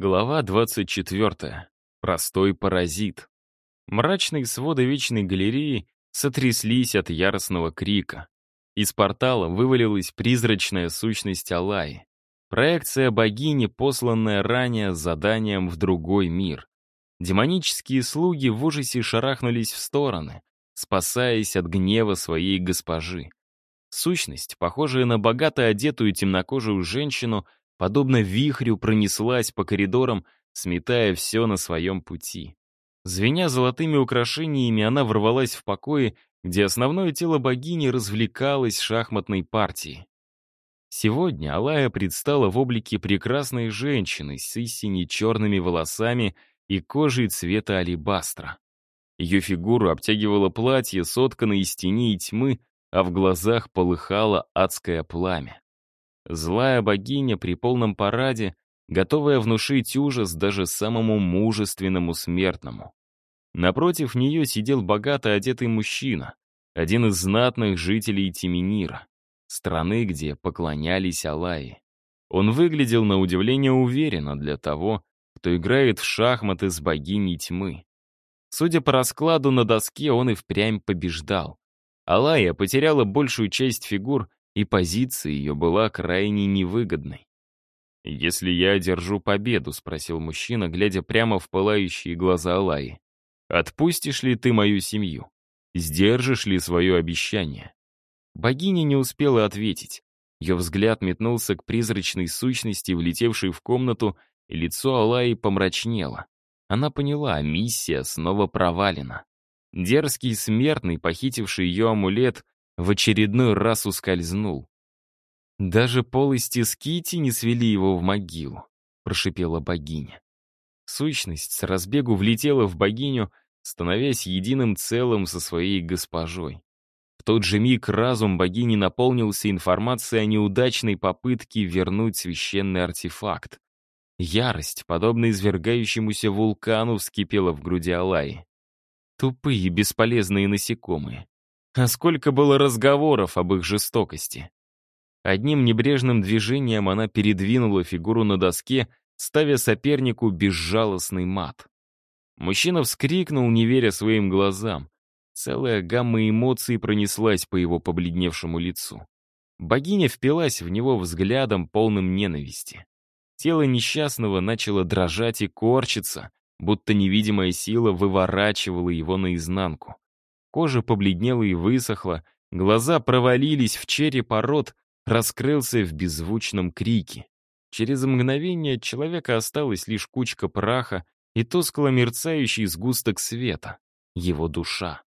Глава 24. Простой паразит. Мрачные своды Вечной галереи сотряслись от яростного крика. Из портала вывалилась призрачная сущность Алаи. Проекция богини, посланная ранее с заданием в другой мир. Демонические слуги в ужасе шарахнулись в стороны, спасаясь от гнева своей госпожи. Сущность, похожая на богато одетую темнокожую женщину, подобно вихрю пронеслась по коридорам, сметая все на своем пути. Звеня золотыми украшениями, она ворвалась в покои, где основное тело богини развлекалось шахматной партией. Сегодня Алая предстала в облике прекрасной женщины с истине черными волосами и кожей цвета алебастра. Ее фигуру обтягивало платье, сотканное из тени и тьмы, а в глазах полыхало адское пламя. Злая богиня при полном параде, готовая внушить ужас даже самому мужественному смертному. Напротив нее сидел богато одетый мужчина, один из знатных жителей Тиминира, страны, где поклонялись Аллае. Он выглядел на удивление уверенно для того, кто играет в шахматы с богиней тьмы. Судя по раскладу на доске, он и впрямь побеждал. Алая потеряла большую часть фигур и позиция ее была крайне невыгодной. «Если я одержу победу», — спросил мужчина, глядя прямо в пылающие глаза Алаи, «отпустишь ли ты мою семью? Сдержишь ли свое обещание?» Богиня не успела ответить. Ее взгляд метнулся к призрачной сущности, влетевшей в комнату, и лицо Алаи помрачнело. Она поняла, миссия снова провалена. Дерзкий смертный, похитивший ее амулет, в очередной раз ускользнул. «Даже полости скити не свели его в могилу», — прошипела богиня. Сущность с разбегу влетела в богиню, становясь единым целым со своей госпожой. В тот же миг разум богини наполнился информацией о неудачной попытке вернуть священный артефакт. Ярость, подобно извергающемуся вулкану, вскипела в груди Алаи. Тупые, бесполезные насекомые. А сколько было разговоров об их жестокости. Одним небрежным движением она передвинула фигуру на доске, ставя сопернику безжалостный мат. Мужчина вскрикнул, не веря своим глазам. Целая гамма эмоций пронеслась по его побледневшему лицу. Богиня впилась в него взглядом, полным ненависти. Тело несчастного начало дрожать и корчиться, будто невидимая сила выворачивала его наизнанку. Кожа побледнела и высохла, глаза провалились в череп, а рот раскрылся в беззвучном крике. Через мгновение от человека осталась лишь кучка праха и тускло мерцающий сгусток света, его душа.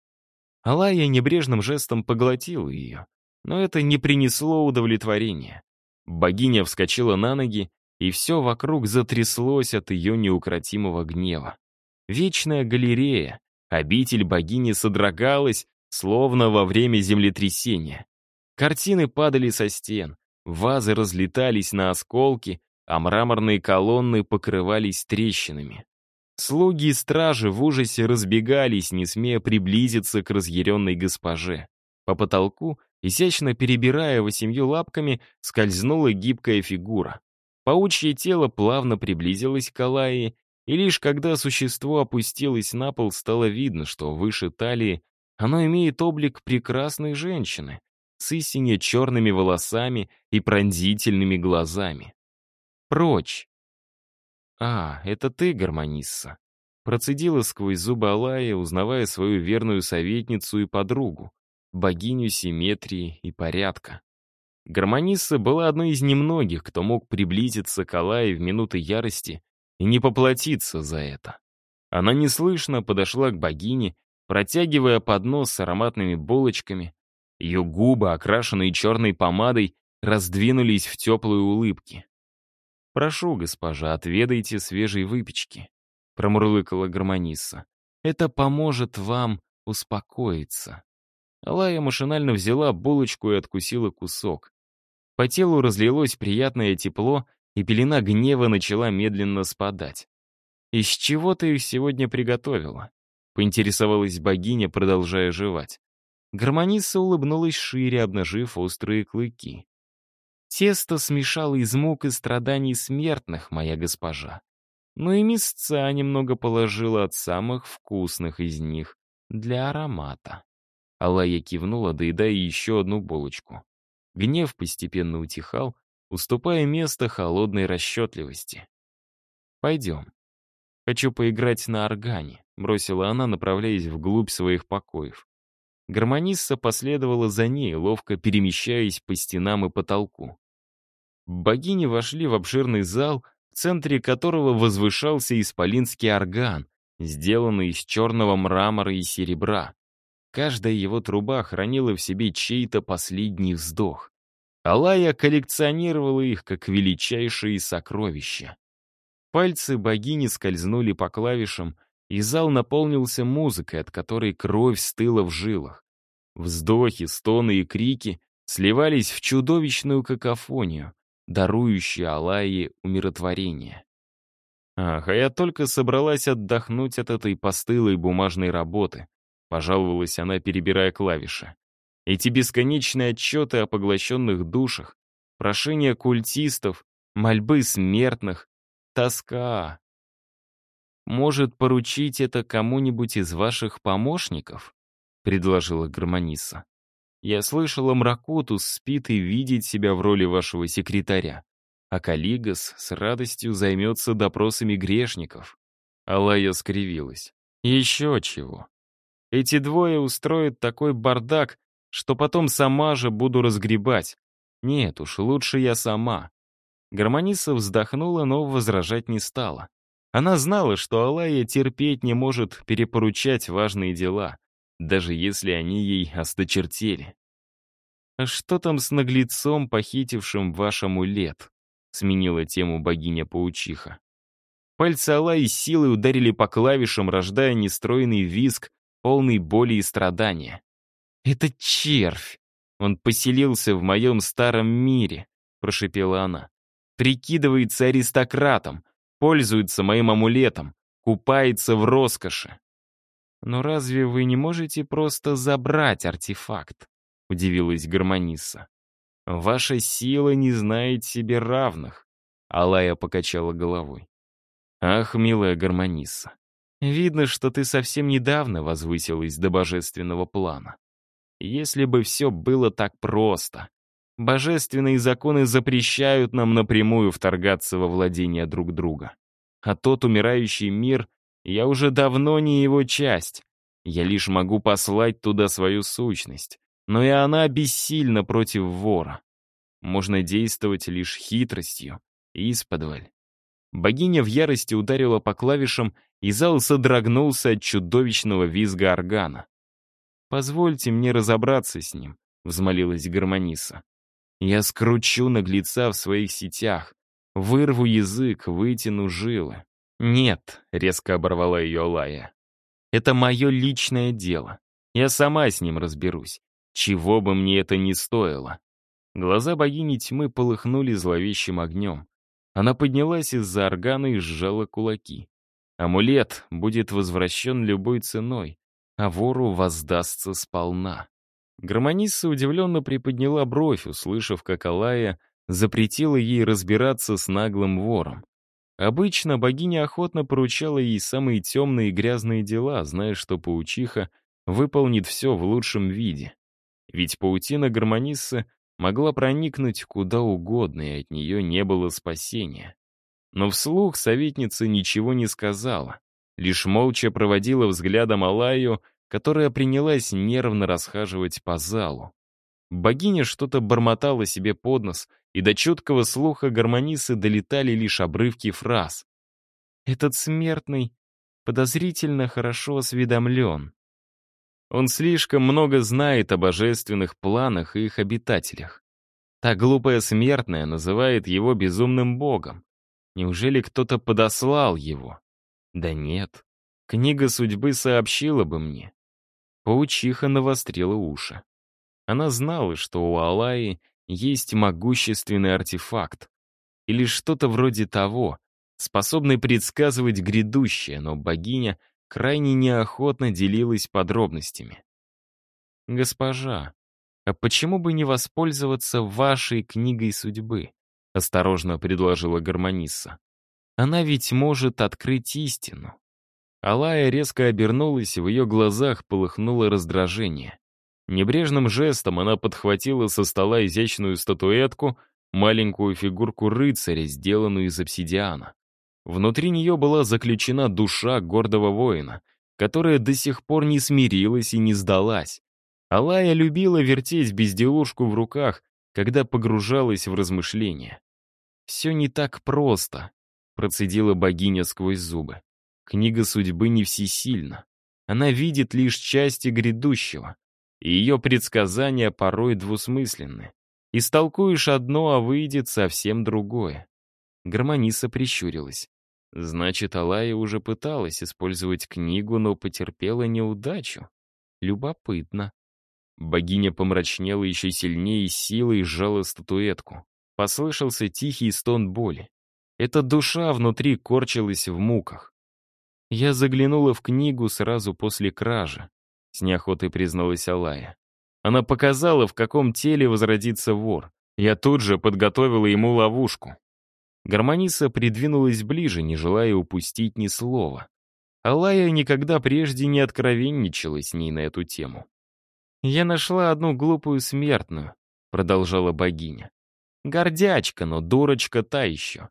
Алая небрежным жестом поглотила ее, но это не принесло удовлетворения. Богиня вскочила на ноги, и все вокруг затряслось от ее неукротимого гнева. Вечная галерея, Обитель богини содрогалась, словно во время землетрясения. Картины падали со стен, вазы разлетались на осколки, а мраморные колонны покрывались трещинами. Слуги и стражи в ужасе разбегались, не смея приблизиться к разъяренной госпоже. По потолку, изящно перебирая восемью лапками, скользнула гибкая фигура. Паучье тело плавно приблизилось к Алайе и лишь когда существо опустилось на пол, стало видно, что выше талии оно имеет облик прекрасной женщины с истине черными волосами и пронзительными глазами. Прочь! «А, это ты, гармонисса!» Процедила сквозь зубы Алая, узнавая свою верную советницу и подругу, богиню симметрии и порядка. Гармонисса была одной из немногих, кто мог приблизиться к Алае в минуты ярости и не поплатиться за это. Она неслышно подошла к богине, протягивая поднос с ароматными булочками. Ее губы, окрашенные черной помадой, раздвинулись в теплые улыбки. «Прошу, госпожа, отведайте свежей выпечки», — промурлыкала гармонисса. «Это поможет вам успокоиться». Алая машинально взяла булочку и откусила кусок. По телу разлилось приятное тепло, и пелена гнева начала медленно спадать. «Из чего ты их сегодня приготовила?» — поинтересовалась богиня, продолжая жевать. Гармонисса улыбнулась шире, обнажив острые клыки. «Тесто смешало из мук и страданий смертных, моя госпожа. но и мясца немного положила от самых вкусных из них для аромата. Алая кивнула, доедая еще одну булочку. Гнев постепенно утихал, уступая место холодной расчетливости. «Пойдем. Хочу поиграть на органе», — бросила она, направляясь вглубь своих покоев. Гармонисса последовала за ней, ловко перемещаясь по стенам и потолку. Богини вошли в обширный зал, в центре которого возвышался исполинский орган, сделанный из черного мрамора и серебра. Каждая его труба хранила в себе чей-то последний вздох. Алая коллекционировала их как величайшие сокровища. Пальцы богини скользнули по клавишам, и зал наполнился музыкой, от которой кровь стыла в жилах. Вздохи, стоны и крики сливались в чудовищную какофонию, дарующую Алайе умиротворение. Ах, а я только собралась отдохнуть от этой постылой бумажной работы, пожаловалась она, перебирая клавиши. Эти бесконечные отчеты о поглощенных душах, прошения культистов, мольбы смертных, тоска. «Может, поручить это кому-нибудь из ваших помощников?» — предложила гармониса. «Я слышала, Мракотус спит и видит себя в роли вашего секретаря, а Калигас с радостью займется допросами грешников». Алая скривилась. «Еще чего. Эти двое устроят такой бардак, что потом сама же буду разгребать. Нет уж, лучше я сама». Гармониса вздохнула, но возражать не стала. Она знала, что Алая терпеть не может перепоручать важные дела, даже если они ей осточертели. «А что там с наглецом, похитившим ваш амулет?» — сменила тему богиня-паучиха. Пальцы Алаи силой ударили по клавишам, рождая нестроенный визг, полный боли и страдания. «Это червь! Он поселился в моем старом мире», — прошепела она. «Прикидывается аристократом, пользуется моим амулетом, купается в роскоши. «Но разве вы не можете просто забрать артефакт?» — удивилась гармонисса. «Ваша сила не знает себе равных», — Алая покачала головой. «Ах, милая гармонисса, видно, что ты совсем недавно возвысилась до божественного плана. Если бы все было так просто. Божественные законы запрещают нам напрямую вторгаться во владение друг друга. А тот умирающий мир, я уже давно не его часть. Я лишь могу послать туда свою сущность. Но и она бессильна против вора. Можно действовать лишь хитростью, исподволь. Богиня в ярости ударила по клавишам, и зал содрогнулся от чудовищного визга органа. «Позвольте мне разобраться с ним», — взмолилась гармониса. Я скручу наглеца в своих сетях, вырву язык, вытяну жилы. «Нет», — резко оборвала ее Лая. «Это мое личное дело. Я сама с ним разберусь. Чего бы мне это ни стоило». Глаза богини тьмы полыхнули зловещим огнем. Она поднялась из-за органа и сжала кулаки. Амулет будет возвращен любой ценой, а вору воздастся сполна. Гармонисса удивленно приподняла бровь, услышав, как Алая запретила ей разбираться с наглым вором. Обычно богиня охотно поручала ей самые темные и грязные дела, зная, что паучиха выполнит все в лучшем виде. Ведь паутина гармониссы могла проникнуть куда угодно, и от нее не было спасения. Но вслух советница ничего не сказала, лишь молча проводила взглядом Алаю, которая принялась нервно расхаживать по залу. Богиня что-то бормотала себе под нос, и до чуткого слуха гармонисы долетали лишь обрывки фраз. «Этот смертный подозрительно хорошо осведомлен. Он слишком много знает о божественных планах и их обитателях. Та глупая смертная называет его безумным богом. Неужели кто-то подослал его? Да нет. Книга судьбы сообщила бы мне. Паучиха навострила уши. Она знала, что у Алаи есть могущественный артефакт. Или что-то вроде того, способный предсказывать грядущее, но богиня крайне неохотно делилась подробностями. «Госпожа, а почему бы не воспользоваться вашей книгой судьбы?» — осторожно предложила гармонисса. Она ведь может открыть истину. Алая резко обернулась, и в ее глазах полыхнуло раздражение. Небрежным жестом она подхватила со стола изящную статуэтку, маленькую фигурку рыцаря, сделанную из обсидиана. Внутри нее была заключена душа гордого воина, которая до сих пор не смирилась и не сдалась. Алая любила вертеть безделушку в руках, когда погружалась в размышления. «Все не так просто», — процедила богиня сквозь зубы. «Книга судьбы не всесильна. Она видит лишь части грядущего, и ее предсказания порой двусмысленны. Истолкуешь одно, а выйдет совсем другое». Гармониса прищурилась. Значит, Алая уже пыталась использовать книгу, но потерпела неудачу. Любопытно. Богиня помрачнела еще сильнее и силой сжала статуэтку. Послышался тихий стон боли. Эта душа внутри корчилась в муках. Я заглянула в книгу сразу после кражи, с неохотой призналась Алая. Она показала, в каком теле возродится вор. Я тут же подготовила ему ловушку. Гармониса придвинулась ближе, не желая упустить ни слова. Алая никогда прежде не откровенничала с ней на эту тему. «Я нашла одну глупую смертную», — продолжала богиня. «Гордячка, но дурочка та еще.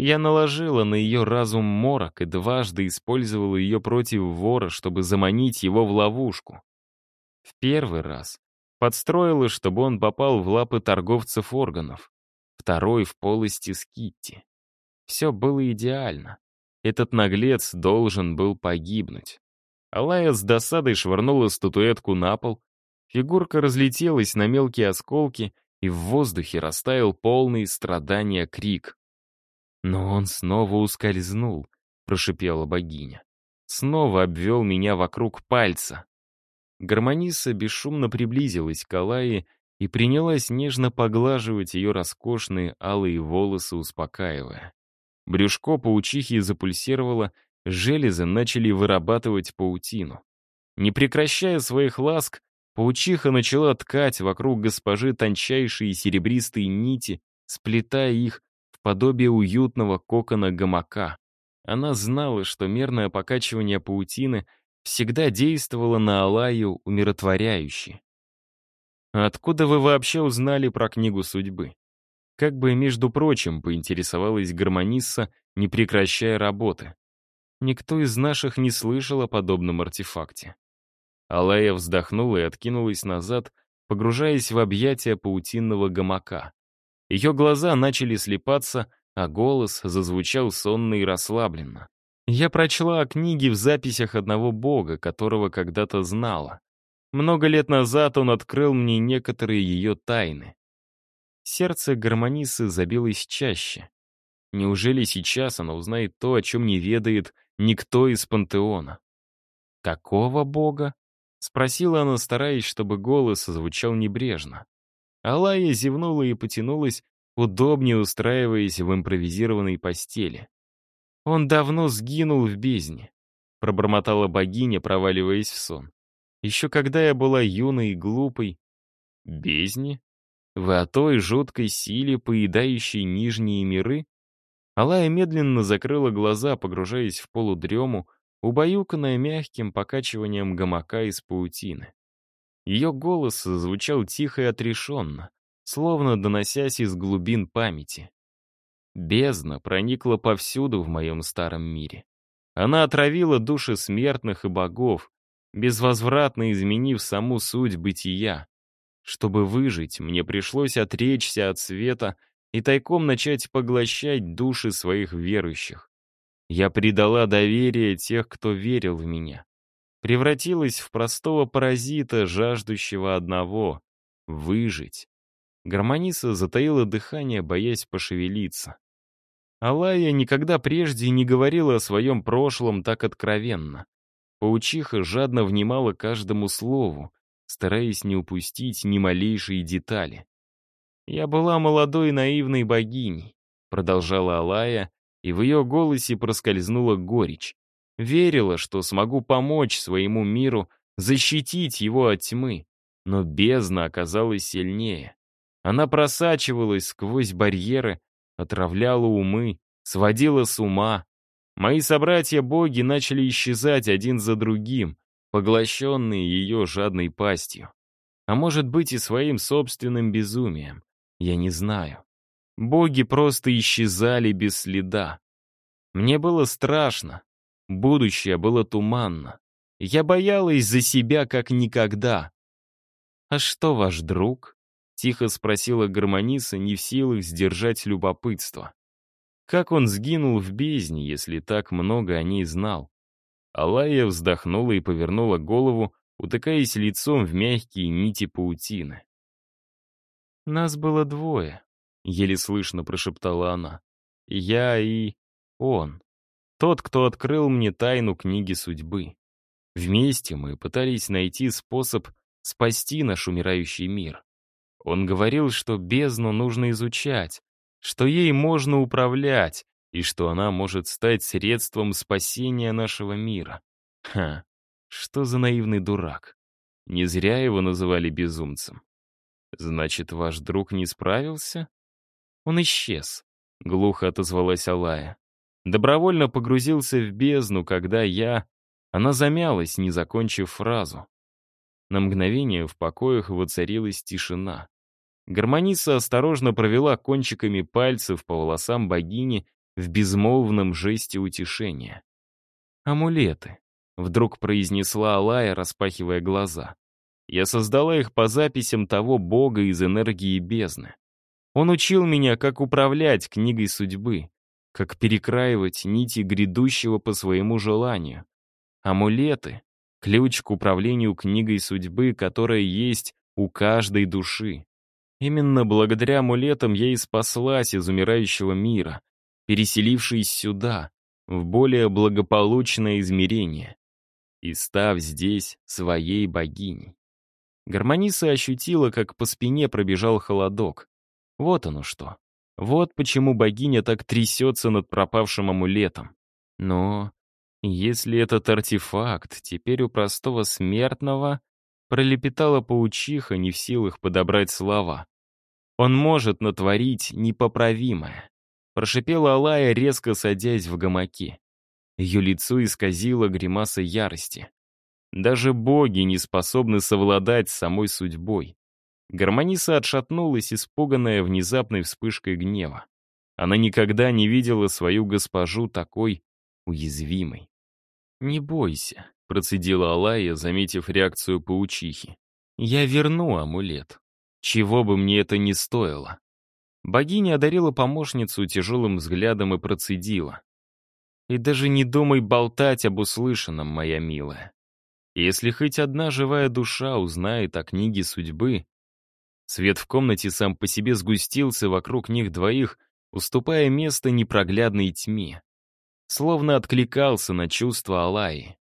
Я наложила на ее разум морок и дважды использовала ее против вора, чтобы заманить его в ловушку. В первый раз подстроила, чтобы он попал в лапы торговцев органов второй в полости Скитти. Все было идеально. Этот наглец должен был погибнуть. Алая с досадой швырнула статуэтку на пол, фигурка разлетелась на мелкие осколки, и в воздухе растаял полный страдания крик. «Но он снова ускользнул», — прошипела богиня. «Снова обвел меня вокруг пальца». Гармониса бесшумно приблизилась к Алае и принялась нежно поглаживать ее роскошные алые волосы, успокаивая. Брюшко паучихи запульсировало, железы начали вырабатывать паутину. Не прекращая своих ласк, паучиха начала ткать вокруг госпожи тончайшие серебристые нити, сплетая их подобие уютного кокона гамака. Она знала, что мерное покачивание паутины всегда действовало на Алаю умиротворяюще. «Откуда вы вообще узнали про книгу судьбы?» Как бы, между прочим, поинтересовалась гармонисса, не прекращая работы. Никто из наших не слышал о подобном артефакте. Алая вздохнула и откинулась назад, погружаясь в объятия паутинного гамака. Ее глаза начали слепаться, а голос зазвучал сонно и расслабленно. Я прочла о книге в записях одного бога, которого когда-то знала. Много лет назад он открыл мне некоторые ее тайны. Сердце гармонисы забилось чаще. Неужели сейчас она узнает то, о чем не ведает никто из пантеона? «Какого бога?» — спросила она, стараясь, чтобы голос звучал небрежно. Алая зевнула и потянулась, удобнее устраиваясь в импровизированной постели. «Он давно сгинул в бездне», — пробормотала богиня, проваливаясь в сон. Еще когда я была юной и глупой. Бездни? Вы о той жуткой силе, поедающей нижние миры? Алая медленно закрыла глаза, погружаясь в полудрему, убаюканная мягким покачиванием гамака из паутины. Ее голос звучал тихо и отрешенно, словно доносясь из глубин памяти. Бездна проникла повсюду в моем старом мире. Она отравила души смертных и богов, безвозвратно изменив саму суть бытия. Чтобы выжить, мне пришлось отречься от света и тайком начать поглощать души своих верующих. Я предала доверие тех, кто верил в меня. Превратилась в простого паразита, жаждущего одного — выжить. Гармониса затаила дыхание, боясь пошевелиться. Алая никогда прежде не говорила о своем прошлом так откровенно. Паучиха жадно внимала каждому слову, стараясь не упустить ни малейшей детали. «Я была молодой наивной богиней», — продолжала Алая, и в ее голосе проскользнула горечь. Верила, что смогу помочь своему миру, защитить его от тьмы, но бездна оказалась сильнее. Она просачивалась сквозь барьеры, отравляла умы, сводила с ума. Мои собратья-боги начали исчезать один за другим, поглощенные ее жадной пастью. А может быть и своим собственным безумием. Я не знаю. Боги просто исчезали без следа. Мне было страшно. Будущее было туманно. Я боялась за себя как никогда. «А что ваш друг?» — тихо спросила гармониса, не в силах сдержать любопытство. Как он сгинул в бездне, если так много о ней знал? Алая вздохнула и повернула голову, утыкаясь лицом в мягкие нити паутины. «Нас было двое», — еле слышно прошептала она. «Я и он. Тот, кто открыл мне тайну книги судьбы. Вместе мы пытались найти способ спасти наш умирающий мир. Он говорил, что бездну нужно изучать, что ей можно управлять, и что она может стать средством спасения нашего мира. Ха, что за наивный дурак. Не зря его называли безумцем. Значит, ваш друг не справился? Он исчез, глухо отозвалась Алая. Добровольно погрузился в бездну, когда я... Она замялась, не закончив фразу. На мгновение в покоях воцарилась тишина. Гармониса осторожно провела кончиками пальцев по волосам богини в безмолвном жесте утешения. «Амулеты», — вдруг произнесла Алая, распахивая глаза. «Я создала их по записям того бога из энергии бездны. Он учил меня, как управлять книгой судьбы, как перекраивать нити грядущего по своему желанию. Амулеты — ключ к управлению книгой судьбы, которая есть у каждой души. Именно благодаря амулетам я и спаслась из умирающего мира, переселившись сюда, в более благополучное измерение, и став здесь своей богиней. Гармониса ощутила, как по спине пробежал холодок. Вот оно что. Вот почему богиня так трясется над пропавшим амулетом. Но если этот артефакт теперь у простого смертного, пролепетала паучиха, не в силах подобрать слова. Он может натворить непоправимое. Прошипела Алая, резко садясь в гамаке. Ее лицо исказило гримаса ярости. Даже боги не способны совладать с самой судьбой. Гармониса отшатнулась, испуганная внезапной вспышкой гнева. Она никогда не видела свою госпожу такой уязвимой. «Не бойся», — процедила Алая, заметив реакцию паучихи. «Я верну амулет. Чего бы мне это ни стоило». Богиня одарила помощницу тяжелым взглядом и процедила. «И даже не думай болтать об услышанном, моя милая. Если хоть одна живая душа узнает о книге судьбы, Свет в комнате сам по себе сгустился вокруг них двоих, уступая место непроглядной тьме. Словно откликался на чувства Алаи.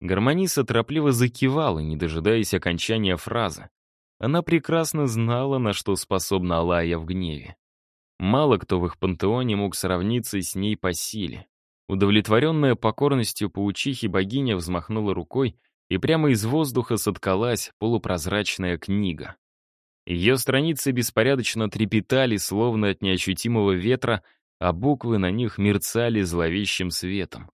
Гармониса торопливо закивала, не дожидаясь окончания фразы. Она прекрасно знала, на что способна Алая в гневе. Мало кто в их пантеоне мог сравниться с ней по силе. Удовлетворенная покорностью паучихи богиня взмахнула рукой, и прямо из воздуха соткалась полупрозрачная книга. Ее страницы беспорядочно трепетали, словно от неощутимого ветра, а буквы на них мерцали зловещим светом.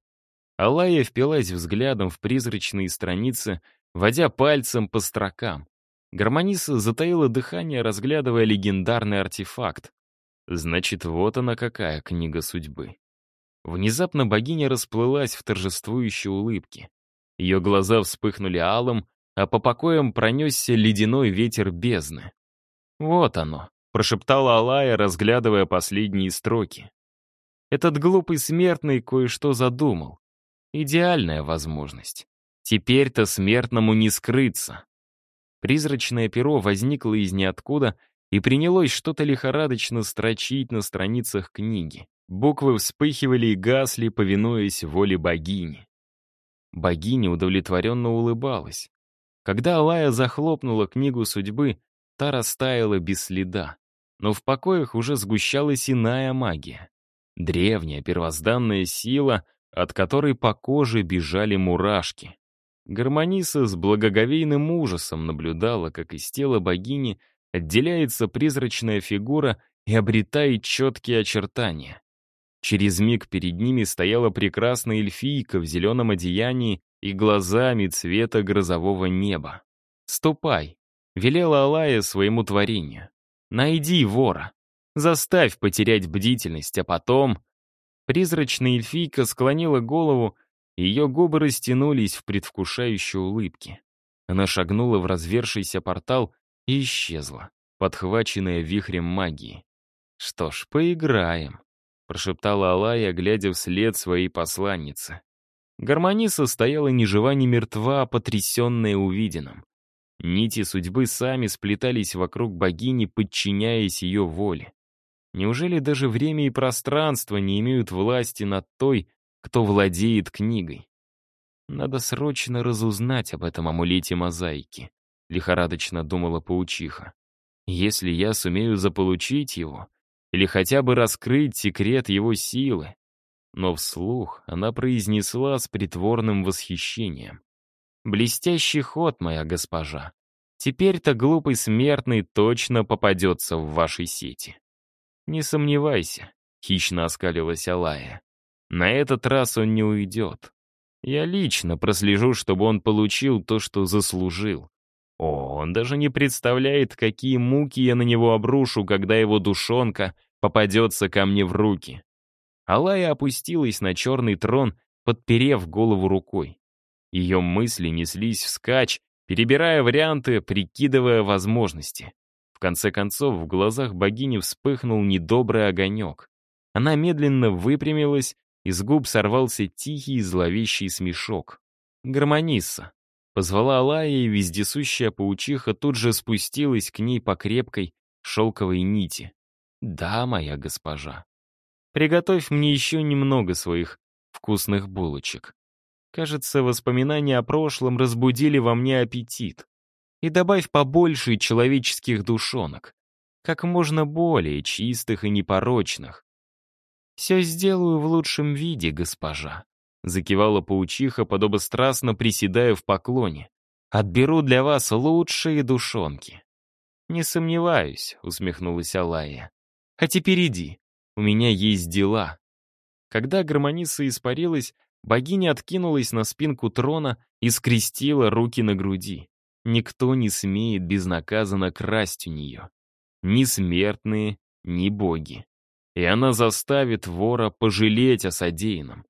Алая впилась взглядом в призрачные страницы, водя пальцем по строкам. Гармониса затаила дыхание, разглядывая легендарный артефакт. Значит, вот она какая книга судьбы. Внезапно богиня расплылась в торжествующей улыбке. Ее глаза вспыхнули алым, а по покоям пронесся ледяной ветер бездны. «Вот оно», — прошептала Алая, разглядывая последние строки. «Этот глупый смертный кое-что задумал. Идеальная возможность. Теперь-то смертному не скрыться». Призрачное перо возникло из ниоткуда и принялось что-то лихорадочно строчить на страницах книги. Буквы вспыхивали и гасли, повинуясь воле богини. Богиня удовлетворенно улыбалась. Когда Алая захлопнула книгу судьбы, Та растаяла без следа. Но в покоях уже сгущалась иная магия. Древняя первозданная сила, от которой по коже бежали мурашки. Гармониса с благоговейным ужасом наблюдала, как из тела богини отделяется призрачная фигура и обретает четкие очертания. Через миг перед ними стояла прекрасная эльфийка в зеленом одеянии и глазами цвета грозового неба. «Ступай», — велела Алая своему творению. «Найди вора. Заставь потерять бдительность, а потом...» Призрачная эльфийка склонила голову, и ее губы растянулись в предвкушающей улыбке. Она шагнула в развершийся портал и исчезла, подхваченная вихрем магии. «Что ж, поиграем», — прошептала Алая, глядя вслед своей посланницы. Гармониса стояла ни жива, ни мертва, потрясенная увиденным. Нити судьбы сами сплетались вокруг богини, подчиняясь ее воле. Неужели даже время и пространство не имеют власти над той, кто владеет книгой? Надо срочно разузнать об этом амулете мозаики, лихорадочно думала паучиха. Если я сумею заполучить его, или хотя бы раскрыть секрет его силы. Но вслух она произнесла с притворным восхищением. «Блестящий ход, моя госпожа. Теперь-то глупый смертный точно попадется в вашей сети». «Не сомневайся», — хищно оскалилась Алая. «На этот раз он не уйдет. Я лично прослежу, чтобы он получил то, что заслужил. О, он даже не представляет, какие муки я на него обрушу, когда его душонка попадется ко мне в руки. Алая опустилась на черный трон, подперев голову рукой. Ее мысли неслись вскачь, перебирая варианты, прикидывая возможности. В конце концов, в глазах богини вспыхнул недобрый огонек. Она медленно выпрямилась, и с губ сорвался тихий зловещий смешок. «Гармонисса», Позвала Алая, и вездесущая паучиха тут же спустилась к ней по крепкой шелковой нити. «Да, моя госпожа. Приготовь мне еще немного своих вкусных булочек. Кажется, воспоминания о прошлом разбудили во мне аппетит. И добавь побольше человеческих душонок. Как можно более чистых и непорочных. Все сделаю в лучшем виде, госпожа. Закивала паучиха, подобострастно приседая в поклоне. «Отберу для вас лучшие душонки». «Не сомневаюсь», — усмехнулась Алая. «А теперь иди, у меня есть дела». Когда гармониса испарилась, богиня откинулась на спинку трона и скрестила руки на груди. Никто не смеет безнаказанно красть у нее. Ни смертные, ни боги. И она заставит вора пожалеть о содеянном.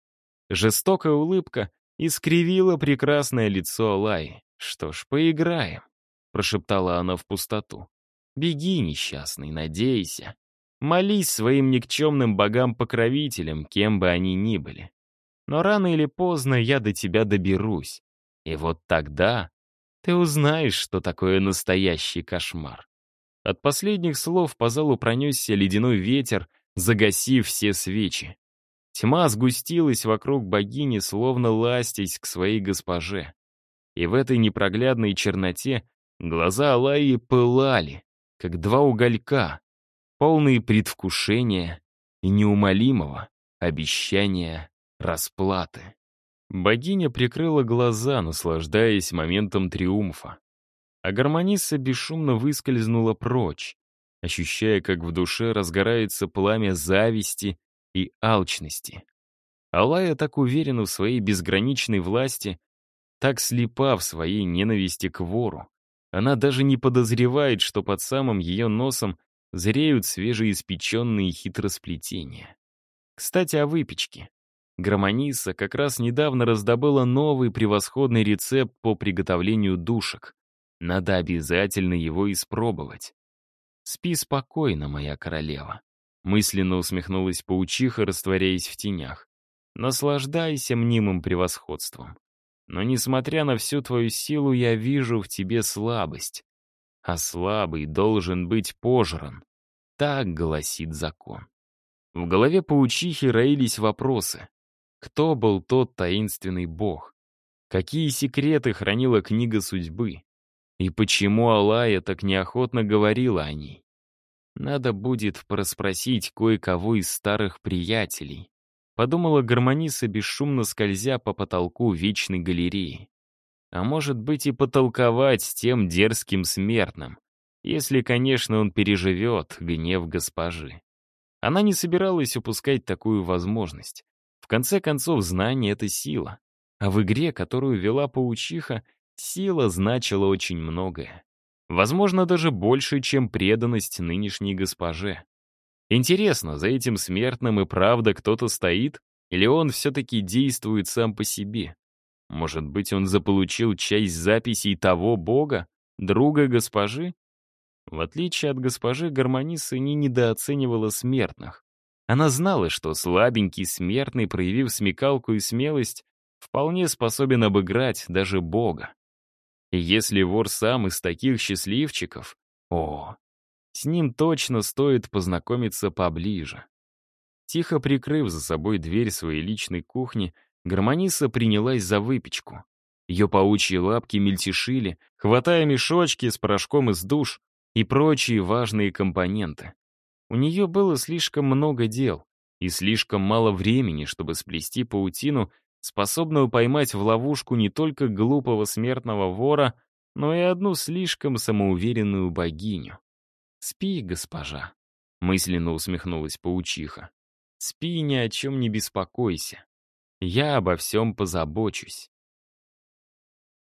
Жестокая улыбка искривила прекрасное лицо Алай. «Что ж, поиграем», — прошептала она в пустоту. «Беги, несчастный, надейся. Молись своим никчемным богам-покровителям, кем бы они ни были. Но рано или поздно я до тебя доберусь. И вот тогда ты узнаешь, что такое настоящий кошмар». От последних слов по залу пронесся ледяной ветер, загасив все свечи. Тьма сгустилась вокруг богини, словно ластясь к своей госпоже. И в этой непроглядной черноте глаза Алаи пылали, как два уголька, полные предвкушения и неумолимого обещания расплаты. Богиня прикрыла глаза, наслаждаясь моментом триумфа. А гармониса бесшумно выскользнула прочь, ощущая, как в душе разгорается пламя зависти и алчности. Алая так уверена в своей безграничной власти, так слепа в своей ненависти к вору. Она даже не подозревает, что под самым ее носом зреют свежеиспеченные хитросплетения. Кстати, о выпечке. Громониса как раз недавно раздобыла новый превосходный рецепт по приготовлению душек. Надо обязательно его испробовать. Спи спокойно, моя королева. Мысленно усмехнулась паучиха, растворяясь в тенях. Наслаждайся мнимым превосходством. Но несмотря на всю твою силу, я вижу в тебе слабость. А слабый должен быть пожран. Так гласит закон. В голове паучихи роились вопросы. Кто был тот таинственный бог? Какие секреты хранила книга судьбы? И почему Алая так неохотно говорила о ней? Надо будет проспросить кое-кого из старых приятелей. Подумала гармониса, бесшумно скользя по потолку вечной галереи. А может быть и потолковать с тем дерзким смертным, если, конечно, он переживет гнев госпожи. Она не собиралась упускать такую возможность. В конце концов, знание — это сила. А в игре, которую вела паучиха, сила значила очень многое. Возможно, даже больше, чем преданность нынешней госпоже. Интересно, за этим смертным и правда кто-то стоит? Или он все-таки действует сам по себе? Может быть, он заполучил часть записей того бога, друга госпожи? В отличие от госпожи, гармониса не недооценивала смертных. Она знала, что слабенький смертный, проявив смекалку и смелость, вполне способен обыграть даже бога. И если вор сам из таких счастливчиков, о, с ним точно стоит познакомиться поближе. Тихо прикрыв за собой дверь своей личной кухни, гармониса принялась за выпечку. Ее паучьи лапки мельтешили, хватая мешочки с порошком из душ и прочие важные компоненты. У нее было слишком много дел и слишком мало времени, чтобы сплести паутину, способную поймать в ловушку не только глупого смертного вора, но и одну слишком самоуверенную богиню. «Спи, госпожа», — мысленно усмехнулась паучиха. «Спи, ни о чем не беспокойся. Я обо всем позабочусь».